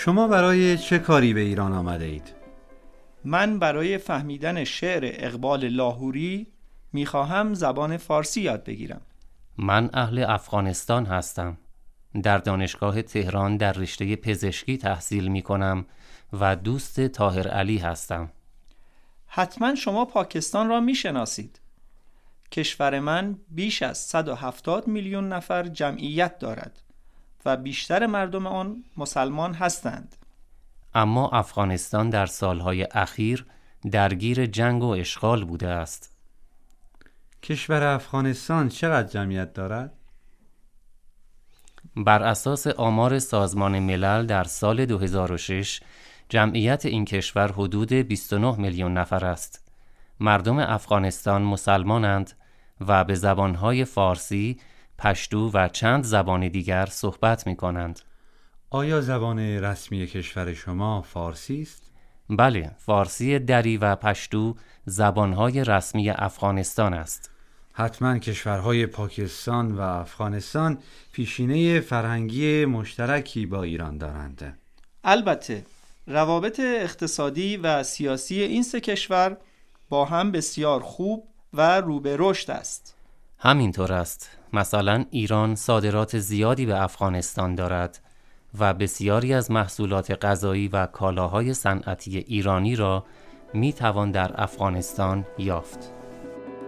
شما برای چه کاری به ایران آمده اید؟ من برای فهمیدن شعر اقبال لاهوری می‌خواهم زبان فارسی یاد بگیرم. من اهل افغانستان هستم. در دانشگاه تهران در رشته پزشکی تحصیل می کنم و دوست تاهر علی هستم. حتما شما پاکستان را می‌شناسید. کشور من بیش از 170 میلیون نفر جمعیت دارد. و بیشتر مردم آن مسلمان هستند اما افغانستان در سالهای اخیر درگیر جنگ و اشغال بوده است کشور افغانستان چقدر جمعیت دارد؟ بر اساس آمار سازمان ملل در سال 2006 جمعیت این کشور حدود 29 میلیون نفر است. مردم افغانستان مسلمانند و به زبانهای فارسی، پشتو و چند زبان دیگر صحبت می کنند. آیا زبان رسمی کشور شما فارسی است؟ بله، فارسی دری و پشتو زبانهای رسمی افغانستان است. حتما کشورهای پاکستان و افغانستان پیشینه فرهنگی مشترکی با ایران دارند. البته روابط اقتصادی و سیاسی این سه کشور با هم بسیار خوب و رو به رشد است. همینطور است. مثلا ایران صادرات زیادی به افغانستان دارد و بسیاری از محصولات غذایی و کالاهای صنعتی ایرانی را می توان در افغانستان یافت.